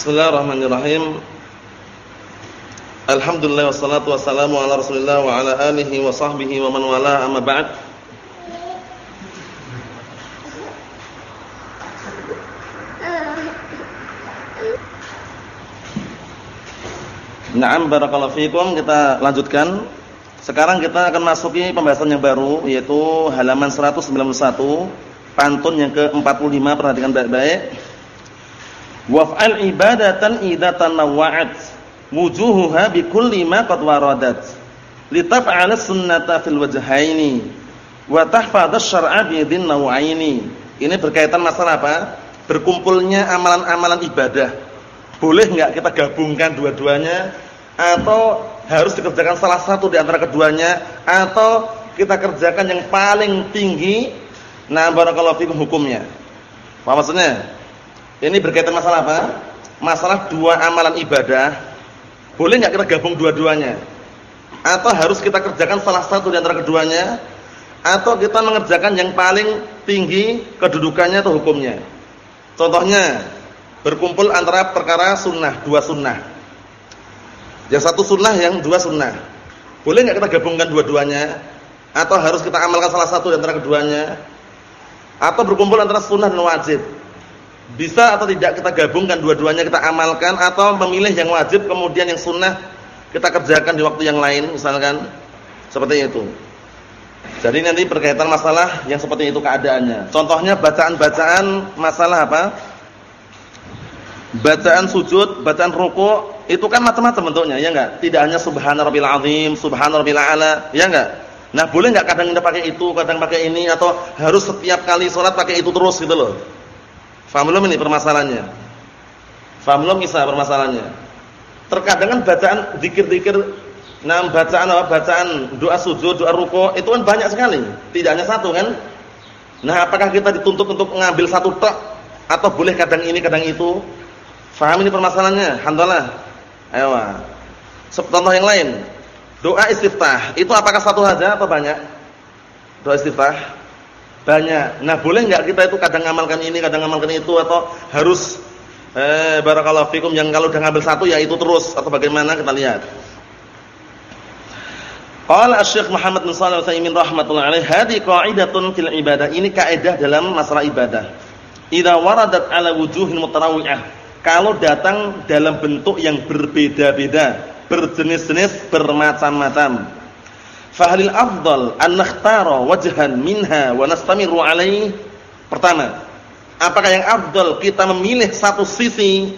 Bismillahirrahmanirrahim. Alhamdulillah wassalatu wassalamu ala Rasulillah wa ala alihi wa sahbihi wa man wala amma ba'd. Naam barakallahu fikum kita lanjutkan. Sekarang kita akan masuki pembahasan yang baru yaitu halaman 191 pantun yang ke-45 perhatikan baik-baik. Waf'al ibadatan idza tanawwa'at wujuhuha kulli ma qad waradat. Litaf'ala sunnata fil wajhaini wa tahfadha syar'a bi dzin naw'aini. Ini berkaitan masalah apa? Berkumpulnya amalan-amalan ibadah. Boleh enggak kita gabungkan dua-duanya atau harus dikerjakan salah satu di antara keduanya atau kita kerjakan yang paling tinggi nah barakallahu fikum hukumnya. Apa maksudnya? Ini berkaitan masalah apa? Masalah dua amalan ibadah. Boleh nggak kita gabung dua-duanya? Atau harus kita kerjakan salah satu di antara keduanya? Atau kita mengerjakan yang paling tinggi kedudukannya atau hukumnya? Contohnya, berkumpul antara perkara sunnah, dua sunnah. Yang satu sunnah, yang dua sunnah. Boleh nggak kita gabungkan dua-duanya? Atau harus kita amalkan salah satu di antara keduanya? Atau berkumpul antara sunnah dan wajib? Bisa atau tidak kita gabungkan dua-duanya kita amalkan atau memilih yang wajib kemudian yang sunnah kita kerjakan di waktu yang lain misalkan seperti itu. Jadi nanti berkaitan masalah yang seperti itu keadaannya. Contohnya bacaan-bacaan masalah apa? Bacaan sujud, bacaan ruku itu kan macam-macam bentuknya, ya enggak? Tidak hanya subhana rabbil azim, subhana ala, ya enggak? Nah, boleh enggak kadang kita pakai itu, kadang pakai ini atau harus setiap kali sholat pakai itu terus gitu loh. Faham belum ini permasalahannya? Faham belum kisah permasalahannya? Terkadang kan bacaan zikir-zikir nah bacaan apa? Bacaan doa sujud, doa ruko itu kan banyak sekali. Tidak hanya satu kan? Nah, apakah kita dituntut untuk mengambil satu tok atau boleh kadang ini kadang itu? Faham ini permasalahannya? Alhamdulillah. Ayo. Contoh yang lain. Doa istiftah, itu apakah satu saja atau banyak? Doa istiftah banyak. Nah, boleh enggak kita itu kadang ngamalkan ini, kadang ngamalkan itu atau harus eh barakallahu fikum yang kalau udah ngambil satu ya itu terus atau bagaimana kita lihat. Qala Asy-Syaikh Muhammad bin Shalih Al-Utsaimin rahimatullah alaih, "Hadi qa'idatun fil ibadah." Ini kaidah dalam masalah ibadah. Idza waradat ala wujuhin mutarawwi'ah. Kalau datang dalam bentuk yang berbeda-beda, berjenis-jenis, bermacam-macam. Fahalil afdal an nakhtara wajhan minha wa nastamiru alaihi? Pertama, apakah yang afdal kita memilih satu sisi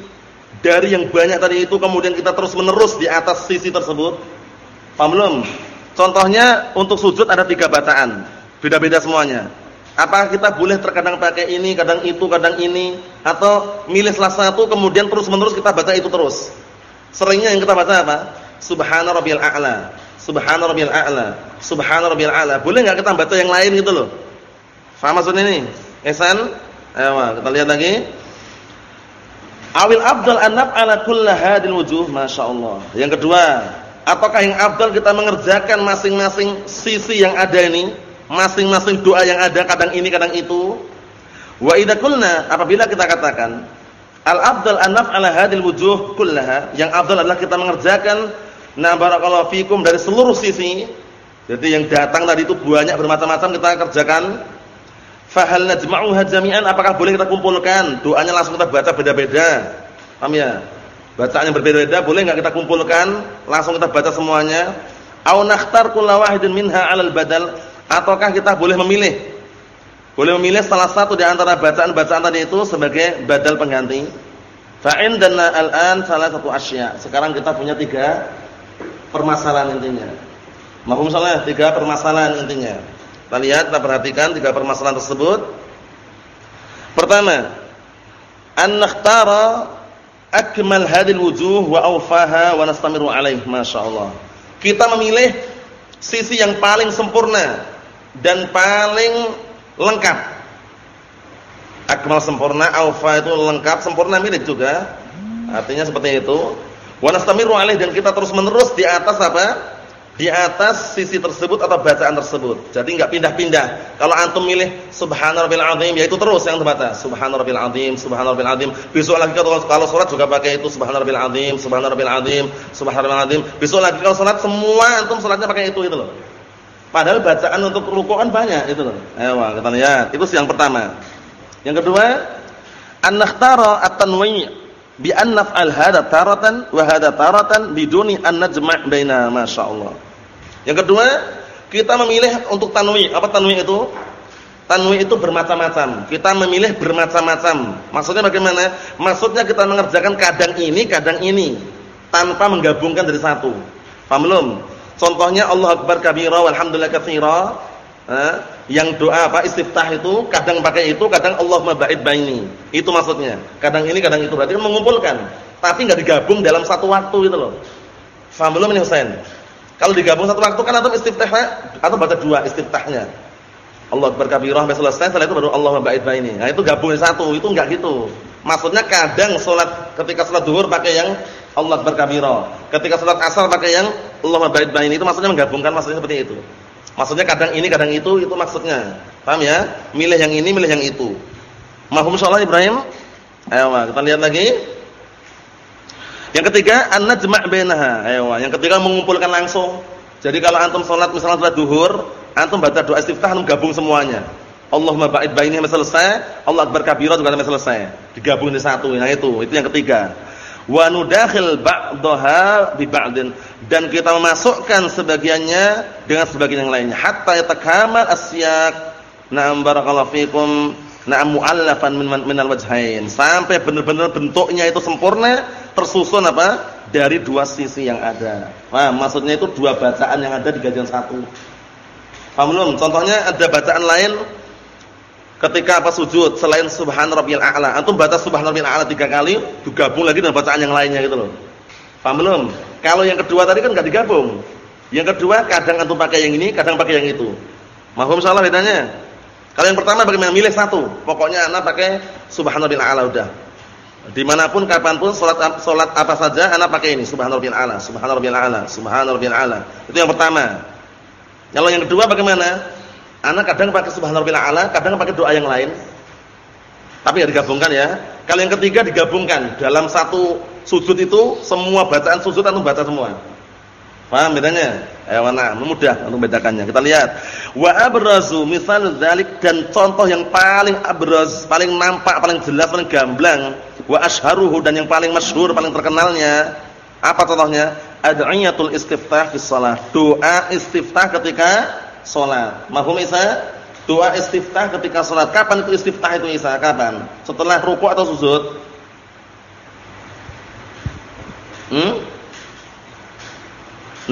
dari yang banyak tadi itu kemudian kita terus menerus di atas sisi tersebut? Paham belum? Contohnya untuk sujud ada tiga bacaan, beda-beda semuanya. Apakah kita boleh terkadang pakai ini, kadang itu, kadang ini atau milih salah satu kemudian terus-menerus kita baca itu terus? Seringnya yang kita baca apa? Subhana rabbiyal a'la. Subhana rabbiyal a'la. Subhana rabbiyal a'la. Boleh enggak kita baca yang lain gitu loh? Faham maksudnya ini? Ihsan? Ayo, kita lihat lagi. Awil afdal an naf'ala kulla hadil wujuh, masyaallah. Yang kedua, apakah yang afdal kita mengerjakan masing-masing sisi yang ada ini, masing-masing doa yang ada kadang ini kadang itu? Wa idza qulna apabila kita katakan al afdal an naf'ala hadil wujuh kullaha, yang afdal adalah kita mengerjakan Nah barakallahu fikum dari seluruh sisi. Jadi yang datang tadi itu banyak bermacam-macam kita kerjakan. Fahal najma'uha jami'an apakah boleh kita kumpulkan? Doanya langsung kita baca beda-beda. Paham ya? Bacaan yang berbeda-beda boleh enggak kita kumpulkan? Langsung kita baca semuanya. Au nakhtar kullu wahidin minha 'alal badal ataukah kita boleh memilih? Boleh memilih salah satu di antara bacaan-bacaan tadi itu sebagai badal pengganti. Fa'in dan al-an salah satu asya. Sekarang kita punya tiga permasalahan intinya. Mahum salah tiga permasalahan intinya. Kita lihat, kita perhatikan tiga permasalahan tersebut. Pertama, an nakhtara akmal hadil wujuh wa awfaha wa nastamiru alaih. Masyaallah. Kita memilih sisi yang paling sempurna dan paling lengkap. Akmal sempurna, awfa itu lengkap, sempurna milik juga. Artinya seperti itu. Wa nastamiru alaih dan kita terus-menerus di atas apa? di atas sisi tersebut atau bacaan tersebut. Jadi enggak pindah-pindah. Kalau antum milih subhanarabbil azim ya itu terus yang terbatas. Subhanarabbil azim, subhanarabbil azim. Besok lagi kalau kalau salat juga pakai itu subhanarabbil azim, subhanarabbil azim, subhanarabbil azim. Besok lagi kalau salat semua antum salatnya pakai itu itu loh. Padahal bacaan untuk ruku'an banyak itu loh. Ayo kita lihat. Itu yang pertama. Yang kedua, an-nakhtara at-tanwi' bi an naf'al hadha taratan wa hadha taratan biduni an najma' baina masyaallah. Yang kedua, kita memilih untuk tanwi. Apa tanwi itu? Tanwi itu bermacam-macam. Kita memilih bermacam-macam. Maksudnya bagaimana? Maksudnya kita mengerjakan kadang ini, kadang ini tanpa menggabungkan dari satu. Paham belum? Contohnya Allah Akbar kabira walhamdulillah katsira. Eh, yang doa apa istiftah itu kadang pakai itu, kadang Allahumma ba'id baini. Itu maksudnya. Kadang ini, kadang itu. Berarti mengumpulkan, tapi enggak digabung dalam satu waktu itu loh. Faham belum ini Husain? Kalau digabung satu waktu kan atau istiftah atau baca dua istiftahnya. Allah Akbar kabirah sampai selesai, setelah itu baru Allahumma ba'id baini. Nah, itu gabung satu, itu enggak gitu. Maksudnya kadang salat ketika salat zuhur pakai yang Allah Akbar kabirah. Ketika salat asar pakai yang Allahumma ba'id baini. Itu maksudnya menggabungkan maksudnya seperti itu. Maksudnya kadang ini, kadang itu, itu maksudnya. Paham ya? Milih yang ini, milih yang itu. Mahum sholat Ibrahim? Ayo, kita lihat lagi. Yang ketiga, an-najma' bainaha. Ayo, yang ketiga mengumpulkan langsung. Jadi kalau antum sholat misalnya salat duhur, antum baca doa istiftah antum gabung semuanya. Allahumma ba'id baini sampai selesai, Allah akbar kabira juga selesai. Digabung di satu. Nah itu, itu yang ketiga wa nudakhil ba'daha bi ba'din. Dan kita memasukkan sebagiannya dengan sebagian yang lainnya. Hatta yatakamal asyaq na'am barakallahu fikum. Na'am mu'allafan min minal wajhain. Sampai benar-benar bentuknya itu sempurna tersusun apa? Dari dua sisi yang ada. Nah, maksudnya itu dua bacaan yang ada di gajian satu. Paham belum? Contohnya ada bacaan lain Ketika apa sujud selain subhan rabbiyal a'la, antum baca subhan rabbiyal a'la tiga kali, digabung lagi dengan bacaan yang lainnya gitu loh. Paham belum? Kalau yang kedua tadi kan enggak digabung. Yang kedua kadang antum pakai yang ini, kadang pakai yang itu. Mahfum salah bedanya? Kalau yang pertama bagaimana? Milih satu. Pokoknya anak pakai subhan rabbiyal a'la udah. Di mana pun kapan pun salat salat apa saja anak pakai ini subhan rabbiyal a'la, subhan rabbiyal a'la, subhan rabbiyal a'la. Itu yang pertama. Kalau yang kedua bagaimana? Anak kadang pakai subhanallah a'la, kadang pakai doa yang lain. Tapi ya digabungkan ya. Kalau yang ketiga digabungkan dalam satu sujud itu semua bacaan sujud atau baca semua. Paham bedanya? Eh mana? Mudah untuk membedakannya. Kita lihat. Wa abrazu misal dzalik dan contoh yang paling abraz, paling nampak, paling jelas, paling gamblang, wa asharuhu dan yang paling masyhur, paling terkenalnya apa contohnya? Ad'iyatul istiftah fi shalah. Doa istiftah ketika salat. Mahum Isa? Doa istiftah ketika salat. Kapan itu istiftah itu Isa? Kapan? Setelah rukuk atau sujud? Hmm?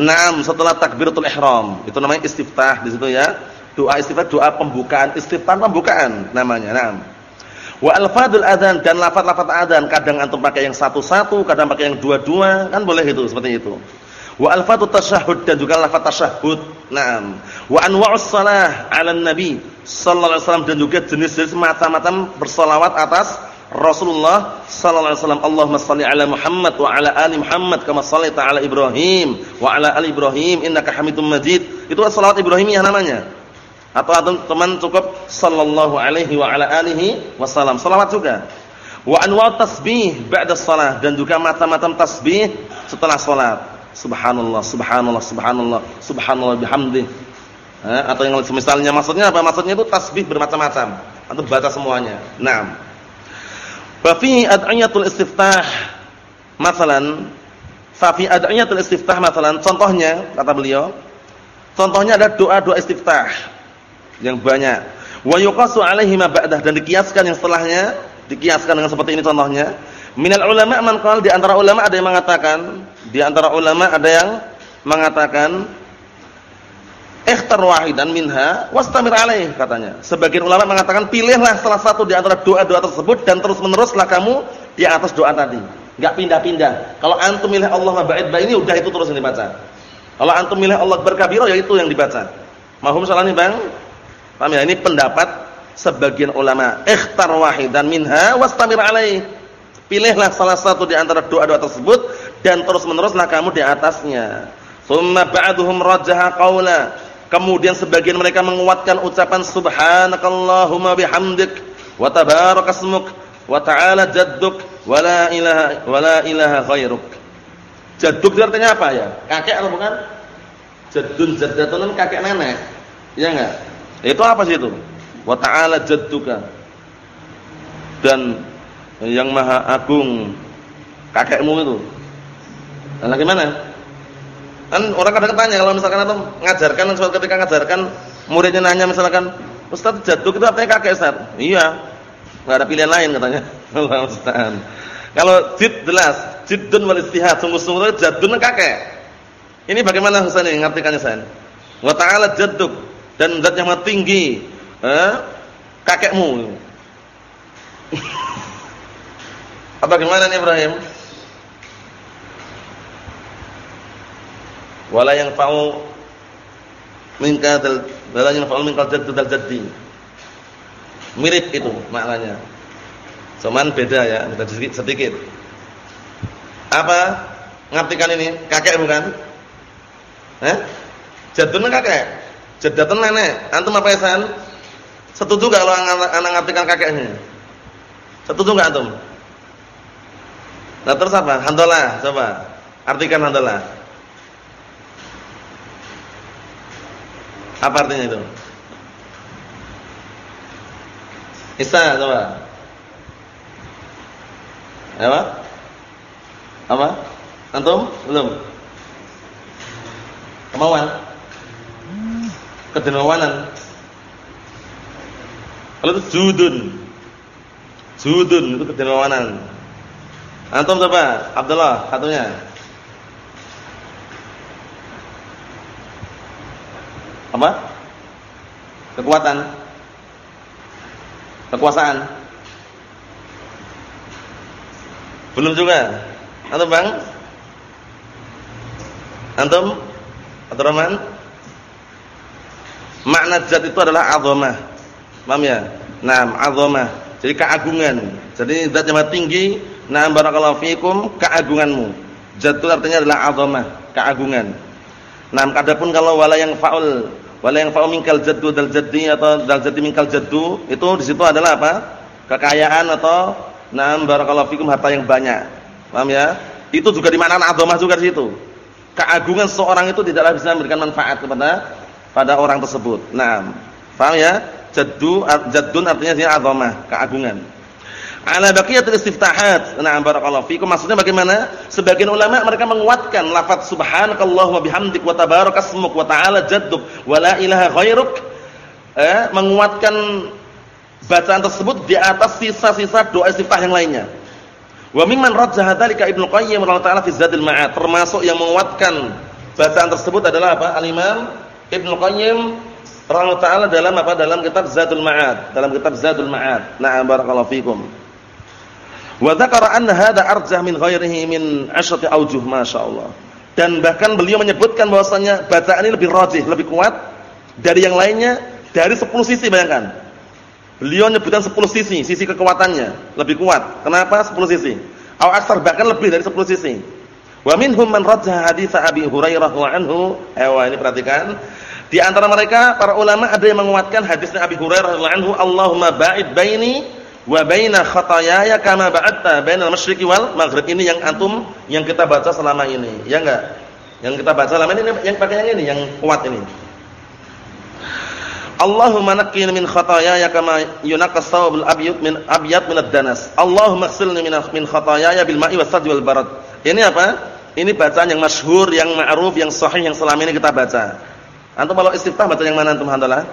Naam, setelah takbiratul ihram. Itu namanya istiftah di situ ya. Doa istiftah, doa pembukaan, istiftah pembukaan namanya. Naam. Wa alfadul adzan dan lafaz-lafaz adzan kadang antum pakai yang satu-satu, kadang pakai yang dua-dua, kan boleh itu seperti itu. Wa alfatu tasyahud dan juga lafaz tasyahud. Naam. Wa anwa'us salah 'ala nabi sallallahu alaihi wasallam dan juga jenis-jenis macam-macam bersolawat atas Rasulullah sallallahu alaihi wasallam. Allahumma shalli ala Muhammad wa ala ali Muhammad kama shallaita ala Ibrahim wa ala ali Ibrahim innaka Hamidum Majid. Itu salawat Ibrahimiyah namanya. Atau teman cukup sallallahu alaihi wa ala alihi wasallam. Salawat juga. Wa anwa' tasbih ba'da shalah dan juga macam-macam tasbih setelah salat. Subhanallah, subhanallah, subhanallah, subhanallah bihamdih. Eh, atau yang semisalnya maksudnya apa? Maksudnya itu tasbih bermacam-macam atau baca semuanya. Naam. Fa fi ad'iyatul istiftah masalan fa fi ad'iyatul istiftah masalan contohnya kata beliau contohnya ada doa-doa istiftah yang banyak. Wa yuqasu alaihi ma ba'dah dan dikiaskan yang setelahnya, dikiaskan dengan seperti ini contohnya. Minal ulama man qala di antara ulama ada yang mengatakan di antara ulama ada yang mengatakan ikhtar wahidan minha wastamir alaih katanya. Sebagian ulama mengatakan pilihlah salah satu di antara doa-doa tersebut dan terus-meneruslah kamu di atas doa tadi. Enggak pindah-pindah. Kalau antum milih Allah ba'id ini udah itu terus yang dibaca. Kalau antum milih Allah berkabiro ya itu yang dibaca. Mahum salah nih Bang? Paham ya? Ini pendapat sebagian ulama. Ikhtar wahidan minha wastamir alaih. Pilihlah salah satu di antara doa-doa tersebut dan terus-meneruslah kamu di atasnya. Thumma ba'duhum rajaha qawla. Kemudian sebagian mereka menguatkan ucapan subhanakallahumma bihamdik wa tabarakasmuk wa ta'ala jadduk wa la ilaha wa la ilaha ghairuk. Jadduk itu artinya apa ya? Kakek atau bukan? Jaddun jaddatun kakek nenek. Iya enggak? Itu apa sih itu? Wa ta'ala jadduka. Dan yang maha agung kakekmu itu. Nah, gimana? Kan orang kadang tanya kalau misalkan atau ngajarkan suatu ketika ngajarkan muridnya nanya misalkan, "Ustaz, jaduk itu artinya kakek, Ustaz?" Iya. Enggak ada pilihan lain katanya. Allah Ustaz. Kalau jid jelas, jiddun wal istihad, sungguh-sungguh jadun kakek. Ini bagaimana Ustaz ini ngartikannya Ustaz? Wa ta'ala jadduk dan zat yang tinggi, eh, kakekmu. Apa gimana nih Ibrahim? wala yanfa'u minka dal wala yanfa'u minka jaddu dal jaddi. Mirip itu maknanya. Cuman beda ya, beda sedikit, sedikit. Apa? Ngartikan ini kakek bukan? Eh? Jaddun kakek. Jaddatun nenek. Antum apa San? Setuju enggak kalau anak, anak ngartikan kakeknya? Setuju enggak antum? Nah terus apa? Handola, coba. Artikan handola. Apa artinya itu? Isa coba. Apa? Apa? Antum? Belum? Kemauan? Kedermawanan. Kalau itu judun. Judun itu kedermawanan. Antum coba, Abdullah, satunya. apa? Kekuatan. Kekuasaan. Belum juga. Antum Bang? Antum? Abdurrahman? Makna zat itu adalah azamah. Paham ya? Naam, azamah. Jadi keagungan. Jadi zat yang tinggi, naam barakallahu fikum, keagunganmu. Itu artinya adalah azamah, keagungan. Nah, adapun kalau wala yang faul, wala yang faul mingkal jaddu dal jaddi atau dal jaddi mingkal jaddu, itu di situ adalah apa? Kekayaan atau na'am barakallahu fikum harta yang banyak. Paham ya? Itu juga dimaknakan azamah juga di situ. Keagungan seorang itu tidaklah bisa memberikan manfaat kepada pada orang tersebut. Nah, paham ya? Jaddu jaddun artinya dia azamah, keagungan ala baqiyatul istiftahat. Nah, barakallahu fikum. Maksudnya bagaimana? Sebagian ulama mereka menguatkan lafaz subhanakallah wa bihamdik wa tabarakasmuk wa ta'ala jadduk wa la ilaha ghairuk. Eh, menguatkan bacaan tersebut di atas sisa-sisa doa istiftah yang lainnya. Wa mimman rajjaha dzalika Ibnu Qayyim rahimahullah fi Zadul Ma'ad. Termasuk yang menguatkan bacaan tersebut adalah apa? Al-Imam Ibnu Qayyim rahimahullah dalam apa? Dalam kitab Zadul Ma'ad, dalam kitab Zadul Ma'ad. Na'am barakallahu fikum. Wa dzakara anna hadza arjah min ghairihi min asyrati aujuh masyaallah. Dan bahkan beliau menyebutkan bahwasanya bacaan ini lebih rajih, lebih kuat dari yang lainnya dari 10 sisi bayangkan. Beliau menyebutkan 10 sisi, sisi kekuatannya lebih kuat. Kenapa 10 sisi? Au aksar bahkan lebih dari 10 sisi. Wa minhum man rajjaha hadits Abi Hurairah wa anhu. Eh ini perhatikan. Di antara mereka para ulama ada yang menguatkan hadisnya Abi Hurairah radhiyallahu anhu, Allahumma ba'id baini wa baina khataayaya kama ba'atta bainal masyriqi wal maghrib. Ini yang antum yang kita baca selama ini, ya enggak? Yang kita baca selama ini yang pakai yang ini, yang kuat ini. Allahumma naqqini min khataayaya kama yunaqqas thawbul abyad min abyad min ad-danas. Allahumma ighsilni min min khataayaya bil ma'i was wal barad. Ini apa? Ini bacaan yang masyhur, yang ma'ruf, yang sahih yang selama ini kita baca. Antum kalau istiftah baca yang mana antum handalah?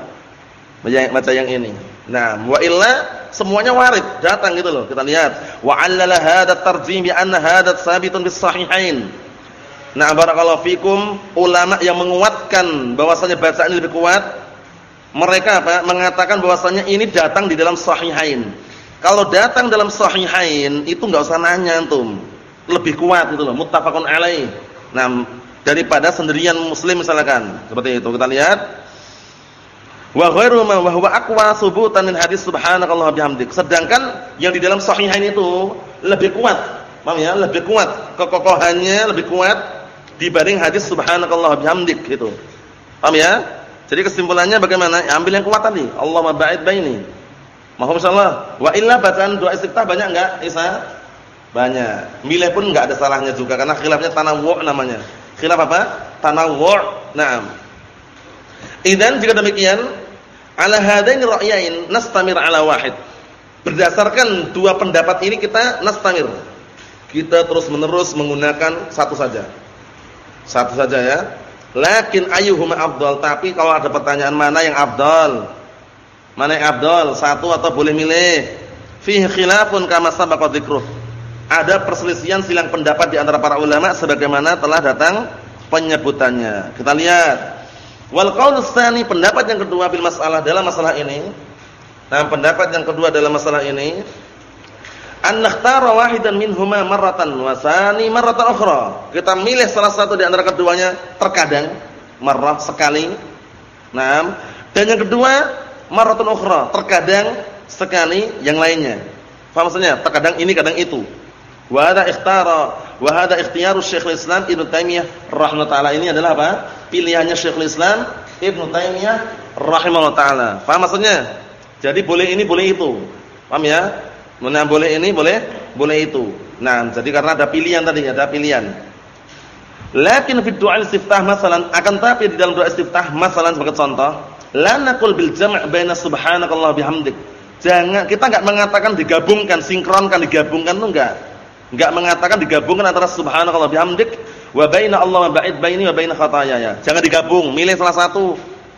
Baca yang ini. Nah, wa illa semuanya warid, datang gitu loh. Kita lihat. Wa 'allala hadha tarjim bi anna hadha sabitun bis sahihain. Nah, barakallahu fikum, ulama yang menguatkan bahwasanya bacaan ini lebih kuat, mereka apa? mengatakan bahwasanya ini datang di dalam sahihain. Kalau datang dalam sahihain itu enggak usah nanya antum. Lebih kuat gitu loh, muttafaqun alaih. Nah, daripada sendirian muslim misalkan. Seperti itu. Kita lihat Wa ghairu ma wa huwa aqwa subutan min hadis subhanakallah bihamdik. Sedangkan yang di dalam sahihain itu lebih kuat. Paham ya? Lebih kuat kekokohannya, lebih kuat dibanding hadis subhanakallah bihamdik gitu. Paham ya? Jadi kesimpulannya bagaimana? Ya, ambil yang kuat tadi. Allahumma ba'id baini. Mohon insyaallah. Wa illa bacaan doa istiftah banyak enggak, Isa? Banyak. Milih pun enggak ada salahnya juga karena khilafnya tanawwu' namanya. Khilaf apa? Tanawwu'. Naam. Idan jika demikian, ala hadain ra'yain nastamir ala wahid. Berdasarkan dua pendapat ini kita nastamir. Kita terus-menerus menggunakan satu saja. Satu saja ya. Lakin ayyuhuma afdal? Tapi kalau ada pertanyaan mana yang afdal? Mana yang afdal? Satu atau boleh milih? Fihi khilafun kama sabaqa dzikruh. Ada perselisihan silang pendapat di antara para ulama sebagaimana telah datang penyebutannya. Kita lihat. Wal qaul pendapat yang kedua bil masalah dalam masalah ini. Nah, pendapat yang kedua dalam masalah ini an nakhtara wahidan minhuma marratan wa tsani marratan ukhra. Kita milih salah satu di antara keduanya terkadang marrah sekali. Nah, dan yang kedua maratun ukhra, terkadang sekali yang lainnya. Faham maksudnya? Terkadang ini, kadang itu. Wa hadza ikhtara wa hadza ikhtiyaru Syekhul Islam Ibnu Taimiyah rahimahullah. Ini adalah apa? Pilihannya Syekhul Islam Ibnu Taimiyah rahimahullah taala. Faham maksudnya? Jadi boleh ini, boleh itu. Paham ya? Mana boleh ini, boleh boleh itu. Nah, jadi karena ada pilihan tadi, ada pilihan. Lakin fi du'a istiftah masalan akan tapi di dalam doa istiftah masalan sebagai contoh La naqul bil jam' baina subhanakallah bihamdik. Jangan kita enggak mengatakan digabungkan, sinkronkan, digabungkan itu enggak. Enggak mengatakan digabungkan antara subhanakallah bihamdik wa baina Allah ba'id baini wa baina khataaya. Jangan digabung, milih salah satu.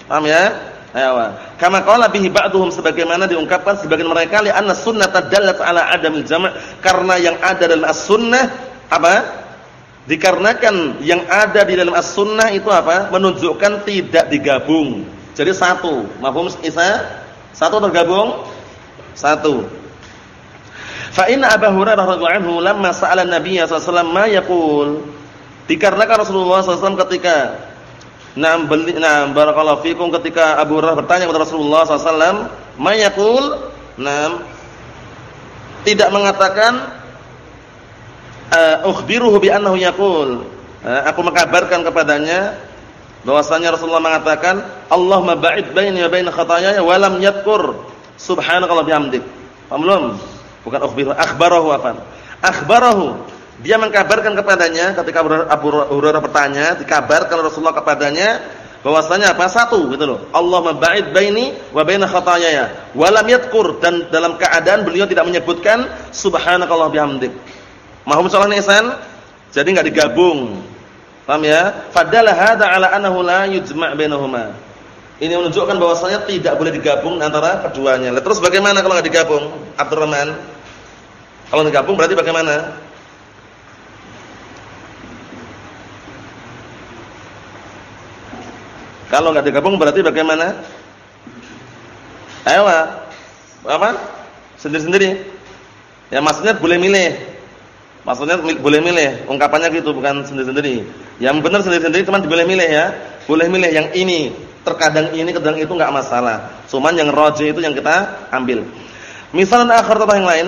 Paham ya? Ayo. Kama qala bihi ba'dhum sebagaimana diungkapkan sebagian mereka li anna sunnata dallat ala adamil jam' karena yang ada dalam as-sunnah apa? Dikarenakan yang ada di dalam as-sunnah itu apa? Menunjukkan tidak digabung. Jadi satu. Mafhum Isa? Satu tergabung? Satu. Fa inna Abu Hurairah radhiyallahu anhu lamma sa'ala Nabi sallallahu alaihi wasallam ma yaqul dikarenakan Rasulullah SAW ketika Naam beli naam barakallahu fikum ketika Abu Hurairah bertanya kepada Rasulullah SAW ma yaqul naam tidak mengatakan uh, ukhbiruhu bi annahu yaqul uh, aku mengkabarkan kepadanya bahwasanya Rasulullah mengatakan Allahumma ba'id baini wa baina khataayaya wa lam yadhkur subhanakallah bihamdik. Paham belum? Bukan akhbarahu, akhbarahu apa? Akhbarahu. Dia mengkabarkan kepadanya ketika Abu Hurairah bertanya, dikabarkan Rasulullah kepadanya bahwasanya apa? Satu gitu loh. Allahumma ba'id baini wa baina khataayaya wa lam yadhkur dan dalam keadaan beliau tidak menyebutkan subhanakallah bihamdik. Mahum salah nisan? Jadi enggak digabung. Paham ya? Fadalla hadza ala annahu la yujma' bainahuma. Ini menunjukkan bahwasanya tidak boleh digabung antara keduanya. Terus bagaimana kalau enggak digabung? Abdurrahman. Kalau digabung berarti bagaimana? Kalau enggak digabung berarti bagaimana? Ayo, apa? Sendiri-sendiri. Ya maksudnya boleh milih. Maksudnya boleh milih, ungkapannya gitu bukan sendiri-sendiri. Yang benar sendiri-sendiri cuma boleh milih ya. Boleh milih yang ini, terkadang ini, kadang itu enggak masalah. Cuman yang roji itu yang kita ambil. Misalnya akhir contoh yang lain,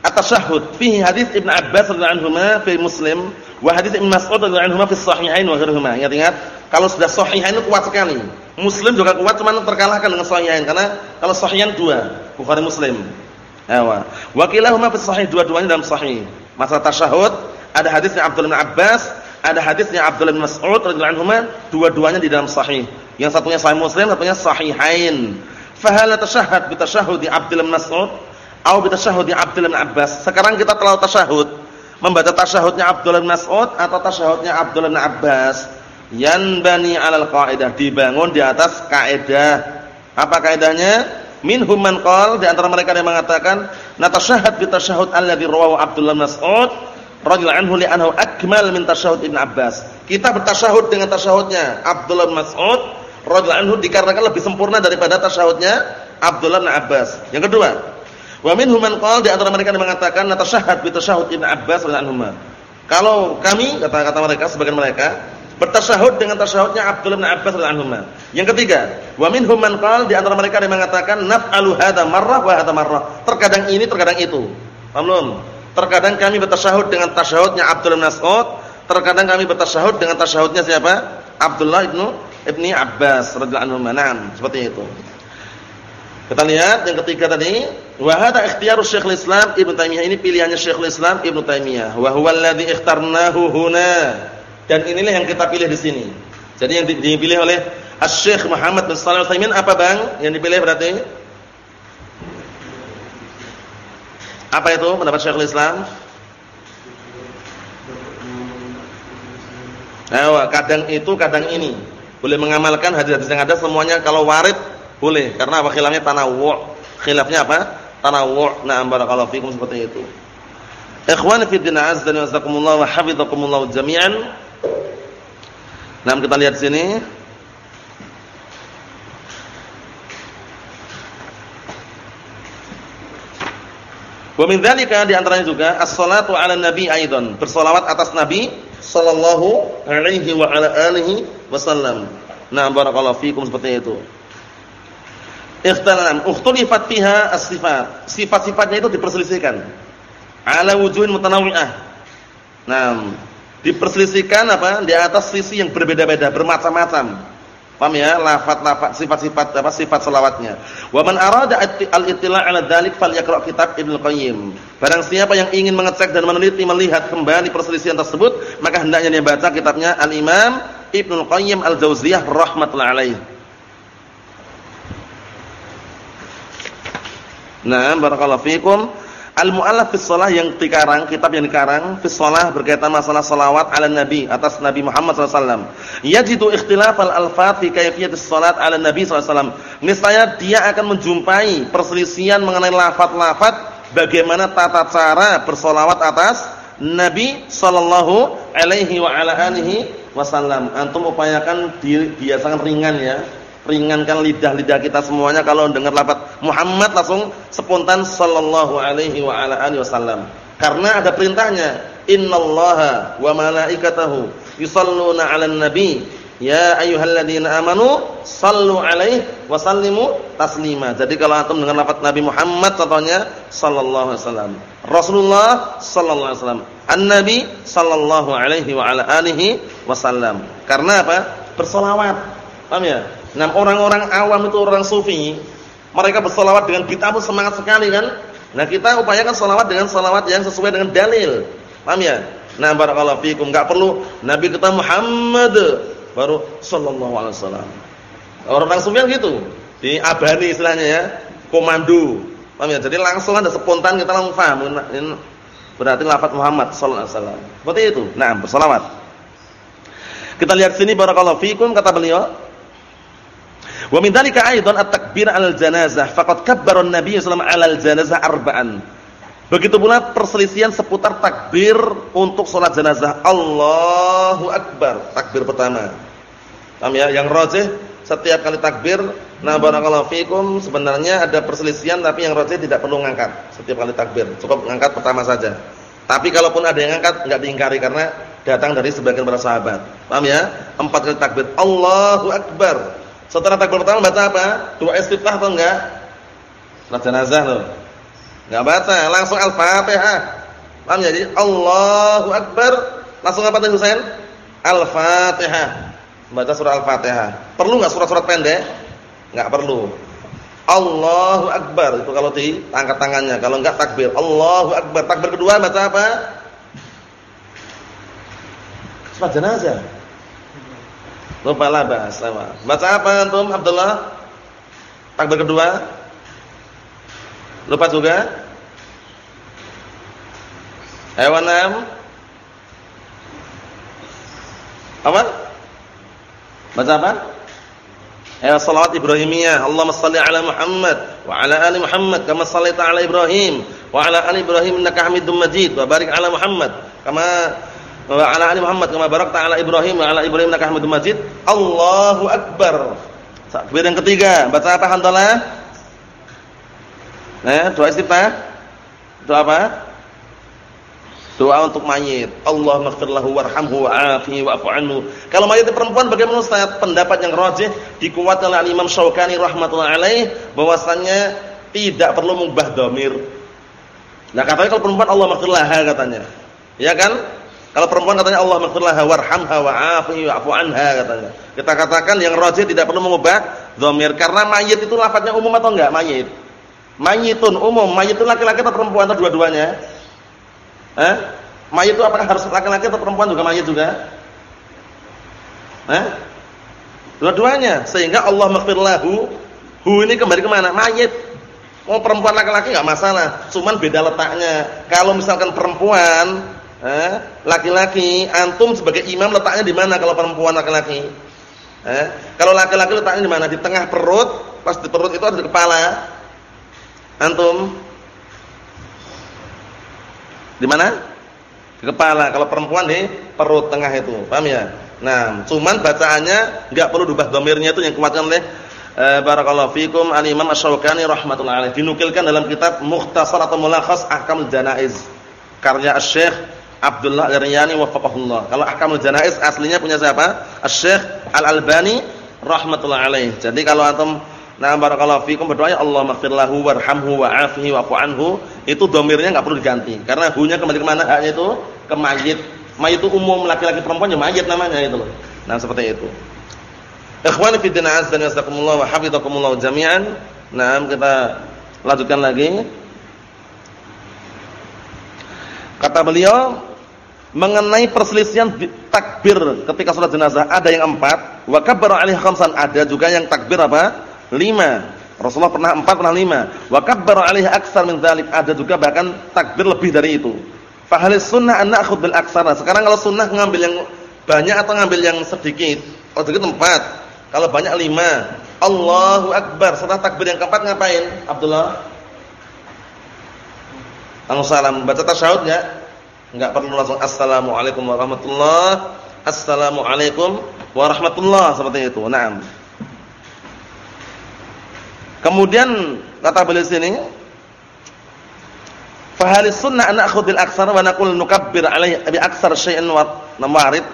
at-tasyahhud fihi hadis Ibnu Abbas radhiyallahu anhu fi Muslim wa hadis Ibnu Mas'ud radhiyallahu anhu fi sahihain wa ghairihima. Ingat-ingat, kalau sudah sahihain itu kuat sekali. Muslim juga kuat cuman terkalahkan dengan sahihain karena kalau sahihain dua, Bukhari Muslim. Ewa. Wakilahuma fi sahih dua-duanya dalam sahih. Masalah tasyahud, ada hadisnya Abdullah bin Abbas, ada hadisnya Abdullah bin Mas'ud radhiyallahu anhuma, dua-duanya di dalam sahih. Yang satunya sahih Muslim, satunya sahihain. Fa hal tasyahhad bi tasyahudi Abdullah bin Mas'ud atau bi tasyahudi Abdullah bin Abbas? Sekarang kita telah tasyahud, membaca tasyahudnya Abdullah bin Mas'ud atau tasyahudnya Abdullah bin Abbas. Yanbani 'alal qaidah, dibangun di atas kaidah. Apa kaidahnya? Minhum man qala di antara mereka yang mengatakan natasyahhad bi tasyahhud alladhi rawahu Abdullah Mas'ud radhiyallahu anhu li'annahu akmal min tasyahhud Ibn Abbas. Kita bertasyahud dengan tasyahudnya Abdullah Mas'ud radhiyallahu anhu dikarenakan lebih sempurna daripada tasyahudnya Abdullah bin Abbas. Yang kedua, wa minhum man qala di antara mereka yang mengatakan natasyahhad bi tasyahhud Ibn Abbas radhiyallahu anhu. Kalau kami kata-kata mereka sebagian mereka bertasyahud dengan tasyahudnya Abdullah bin Abbas radhiyallahu anhu. Yang ketiga, wa minhum man qala di antara mereka yang mengatakan naf'alu hadza marrah wa hadza marrah. Terkadang ini, terkadang itu. Paham? Terkadang kami bertasyahud dengan tasyahudnya Abdullah bin Mas'ud, Terkadang kami bertasyahud dengan tasyahudnya siapa? Abdullah ibnu ibni Abbas radhiyallahu anhu. Seperti itu. Kita lihat yang ketiga tadi, wa hadha ikhtiyaru Syekhul Islam Ibnu Taimiyah ini pilihannya Syekhul Islam Ibnu Taimiyah. Wa huwa alladhi ikhtarnahu huna. Dan inilah yang kita pilih di sini. Jadi yang dipilih oleh Asy-Syaikh Muhammad bin Shalih Al-Utsaimin apa, Bang? Yang dipilih berarti Apa itu pendapat Syekhul Islam? Nah, kadang itu, kadang ini. Boleh mengamalkan hadis-hadis yang ada semuanya kalau warid boleh. Karena apa? Khilafnya tanawwu'. Khilafnya apa? Tanawwu'. Na'am barakallahu fikum seperti itu. Ikhwani fi din azza wa jazakumullah wa hafizakumullah jami'an. Nah, kita lihat sini. Wa min dzalika di antaranya juga as-salatu 'ala nabi aidan, bersolawat atas nabi sallallahu alaihi wa ala alihi wasallam. Nah, barakallahu fikum seperti itu. Ikhtalan ukhtulifat fiha as-sifat. Sifat-sifatnya itu diperselisihkan. Ala wujuhin mutanawwi'ah. Nah, diperselisihkan apa? Di atas sisi yang berbeda-beda, bermacam-macam. Paham ya? Lafaz-lafaz sifat-sifat apa sifat selawatnya. Wa man arada al-ittila' 'ala dzalik falyaqra' kitab Ibnu Qayyim. Barang siapa yang ingin mengecek dan meneliti melihat kembali perselisihan tersebut, maka hendaknya dia baca kitabnya Al-Imam Ibnu Qayyim Al-Jauziyah rahimatullah alaih. Nah, barakallahu fikum. Al-Mu'allaf fi shalah yang dikarang, kitab yang dikarang fi shalah berkaitan masalah salawat ala nabi atas Nabi Muhammad wasallam. Yajidu ikhtilafal alfaz fi kayfiyatis salat ala nabi wasallam. Niscaya dia akan menjumpai perselisihan mengenai lafaz-lafaz bagaimana tata cara bersolawat atas Nabi sallallahu alaihi wa ala wasallam. Antum upayakan biasakan ringan ya ringankan lidah-lidah kita semuanya kalau dengar lafaz Muhammad langsung spontan sallallahu alaihi wa ala alihi wasallam. Karena ada perintahnya, innallaha wa malaikatahu yusalluna 'alan nabi ya ayyuhalladzina amanu sallu alaihi wa sallimu taslima. Jadi kalau antum dengar lafaz Nabi Muhammad contohnya sallallahu alaihi wasallam. Rasulullah sallallahu alaihi wasallam. An-nabi sallallahu alaihi wa ala alihi wasallam. Karena apa? Bersolawat. Paham ya? Nah, orang-orang awam itu orang sufi, mereka bersolawat dengan kita pun semangat sekali kan? Nah, kita upayakan solawat dengan solawat yang sesuai dengan dalil. Paham ya? Nah, barakallahu fikum. Perlu Nabi kita Muhammad baru sallallahu alaihi wasallam. Orang-orang sufi kan gitu. Di abani istilahnya ya, komando. Paham ya? Jadi langsung ada spontan kita langsung paham. Berarti lafaz Muhammad sallallahu alaihi wasallam. Seperti itu. Nah, bersolawat. Kita lihat sini barakallahu fikum kata beliau Wa min dzalika aidan at-takbir 'alal janazah faqad kabbara an-nabiy sallallahu alaihi wasallam 'alal janazah arba'an. Begitu pula perselisihan seputar takbir untuk salat jenazah. Allahu akbar, takbir pertama. Paham ya? Yang rajih setiap kali takbir, nah barakallahu fikum sebenarnya ada perselisihan tapi yang rajih tidak perlu ngangkat setiap kali takbir, cukup ngangkat pertama saja. Tapi kalaupun ada yang ngangkat enggak diingkari karena datang dari sebagian para sahabat. Paham ya? Empat kali takbir, Allahu akbar. Setelah takbir pertama baca apa? Dua istiftah atau enggak? Salat jenazah loh. Enggak baca, langsung Al-Fatihah. Paham ya? Jadi Allahu Akbar, langsung apa tadi Husain? Al-Fatihah. Baca surah Al-Fatihah. Perlu enggak surat-surat pendek? Enggak perlu. Allahu Akbar itu kalau di angkat tangannya, kalau enggak takbir. Allahu Akbar. Takbir kedua baca apa? Salat jenazah. Lupa lah bahasa. Baca apa antum Abdullah? Takbir kedua? Lupa juga? Hewan enam? Apa? Baca apa? Ya salat Ibrahimiyah. Allahumma shalli ala Muhammad wa ala ali Muhammad kama shallaita ala Ibrahim wa ala ali Ibrahim innaka Hamidum Majid wa barik ala Muhammad kama wa ala ali Muhammad kama barakta ala Ibrahim wa ala Ibrahim innaka Hamidum Majid. Allahu akbar. Takbir yang ketiga, baca apa hantalah? Nah, doa istiftah. Doa apa? Doa untuk mayit. Allah lahu warhamhu wa'afihi wa'fu anhu. Kalau mayit perempuan bagaimana Ustaz? Pendapat yang rajih dikuatkan oleh Imam Syaukani rahimatullah alaih bahwasanya tidak perlu mengubah domir. Nah, katanya kalau perempuan Allah maghfir katanya. Ya kan? Kalau perempuan katanya Allah maghfirlaha warhamha wa'afi wa'fu anha katanya. Kita katakan yang rajih tidak perlu mengubah dhamir karena mayit itu lafadznya umum atau enggak mayit? Mayitun umum, mayit itu laki-laki atau perempuan atau dua-duanya? Eh? Mayit itu apakah harus laki-laki atau perempuan juga mayit juga? Eh? Dua-duanya. Sehingga Allah maghfirlahu, hu ini kembali ke mana? Mayit. Mau perempuan laki-laki enggak masalah, cuman beda letaknya. Kalau misalkan perempuan laki-laki, antum sebagai imam letaknya di mana kalau perempuan laki-laki? Eh, kalau laki-laki letaknya di mana? Di tengah perut, pas di perut itu ada kepala. Antum di mana? Di kepala. Kalau perempuan di perut tengah itu. Paham ya? Nah, cuman bacaannya enggak perlu diubah dhamirnya itu yang kuatkan oleh eh, barakallahu fikum al-Imam Asy-Syaukani rahimatullah alaih. Dinukilkan dalam kitab Mukhtasar atau Mulakhas Ahkamul Janaiz karya Asy-Syaikh Abdullah Al-Riyani wafaqahullah. Kalau ahkamul janaiz aslinya punya siapa? Asy-Syaikh Al-Albani rahimatullah alaih. Jadi kalau antum nah barakallahu fikum berdoa ya Allah maghfir lahu warhamhu wa'afihi wa'fu anhu, itu dhamirnya enggak perlu diganti. Karena hunya kembali ke mana? Haknya itu ke mayit. Mayit itu umum laki-laki perempuan ya mayit namanya itu loh. Nah, seperti itu. Ikhwani fi din azza wa jazakumullah wa hafizakumullah jami'an. Nah, kita lanjutkan lagi. Kata beliau mengenai perselisihan takbir ketika sholat jenazah. Ada yang empat. Wa kabbara alaihi khamsan. Ada juga yang takbir apa? Lima. Rasulullah pernah empat pernah lima. Wa kabbara alaihi aksar min dzalik. Ada juga bahkan takbir lebih dari itu. Fa halis sunnah an na'khudh bil aksar? Sekarang kalau sunnah ngambil yang banyak atau ngambil yang sedikit? Kalau sedikit empat. Kalau banyak lima. Allahu akbar. Setelah takbir yang keempat ngapain Abdullah? Langsung salam. Baca tasyahud enggak Enggak perlu langsung assalamualaikum warahmatullah. Assalamualaikum warahmatullah seperti itu. Naam. Kemudian kata beliau sini Fahal sunnah an na'khudh bil aksar wa naqul nukabbir alaihi bi aksar syai'in wa namarid.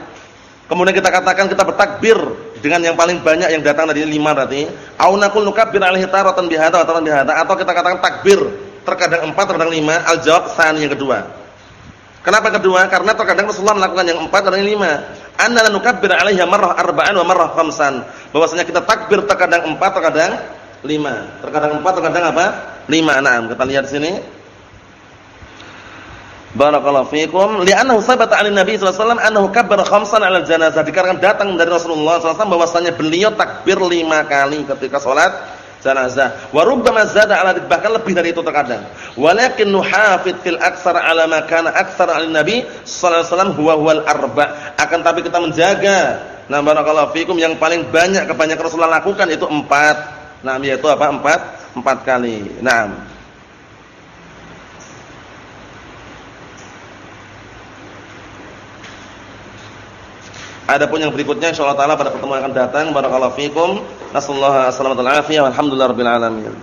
Kemudian kita katakan kita bertakbir dengan yang paling banyak yang datang dari lima berarti. Au naqul nukabbir alaihi taratan bihadza wa taratan atau kita katakan takbir terkadang empat terkadang lima. Al jawab sani yang kedua. Kenapa kedua? Karena terkadang Rasulullah melakukan yang empat dan yang lima. Anna nukabbir 'alaiha marrah arba'an wa marrah khamsan. Bahwasanya kita takbir terkadang empat, terkadang lima. Terkadang empat, terkadang apa? Lima. Nah, kita lihat sini. Barakallahu fiikum. Li'annahu sabata 'ala Nabi sallallahu alaihi wasallam annahu kabbara khamsan 'ala janazah. Dikarenakan datang dari Rasulullah sallallahu alaihi wasallam bahwasanya beliau takbir lima kali ketika salat jenazah. Wa rubbama zada ala bahkan lebih dari itu terkadang. Walakin nuhafid fil aksar ala ma kana aksar al nabi sallallahu alaihi wasallam huwa huwal arba. Akan tapi kita menjaga nah barakallahu fikum yang paling banyak kebanyakan Rasulullah lakukan itu empat. Nah, yaitu apa? Empat, empat kali. Nah, Adapun yang berikutnya insyaallah taala pada pertemuan akan datang barakallahu fikum. Nasallahu alaihi wasallam. Alhamdulillah rabbil alamin.